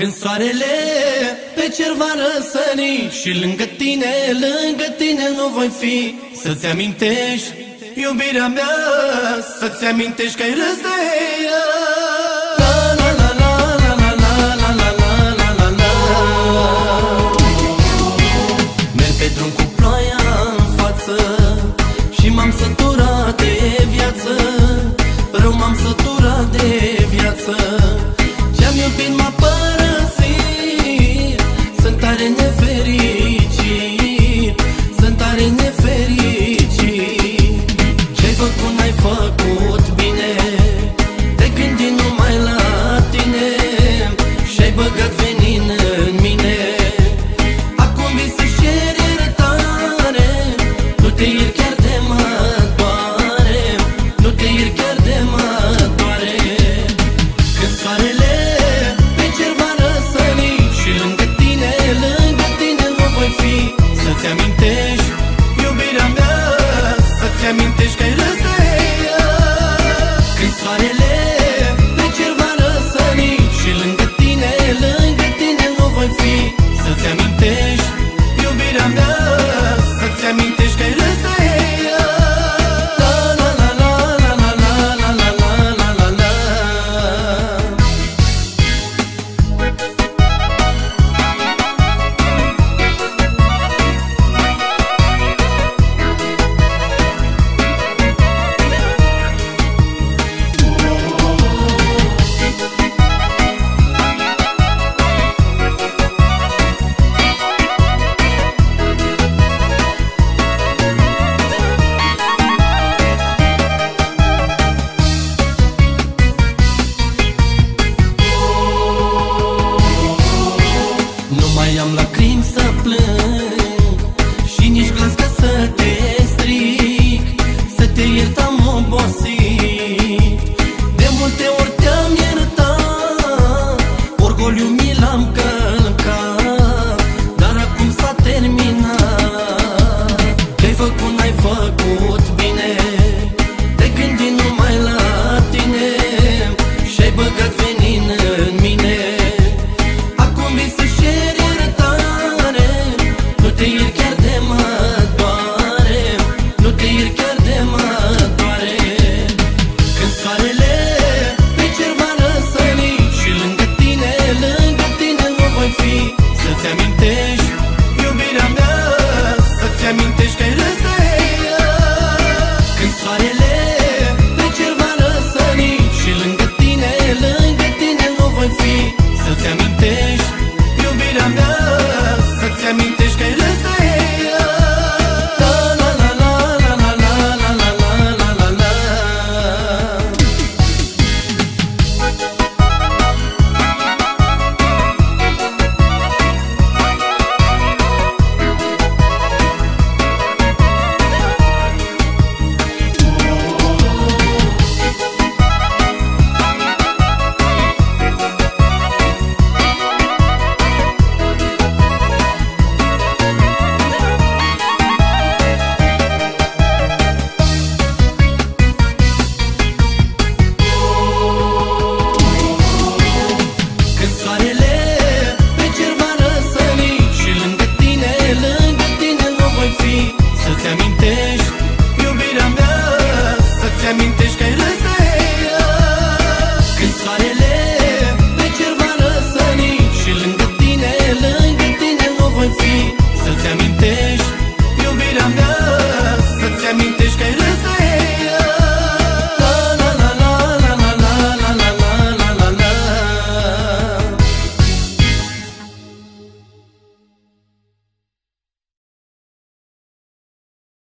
Când soarele pe cer va răsări Și lângă tine, lângă tine nu voi fi. Să-ți amintești iubirea mea Să-ți amintești că ai râs de ea wish lacrimi să plâng Și nici glas ca să si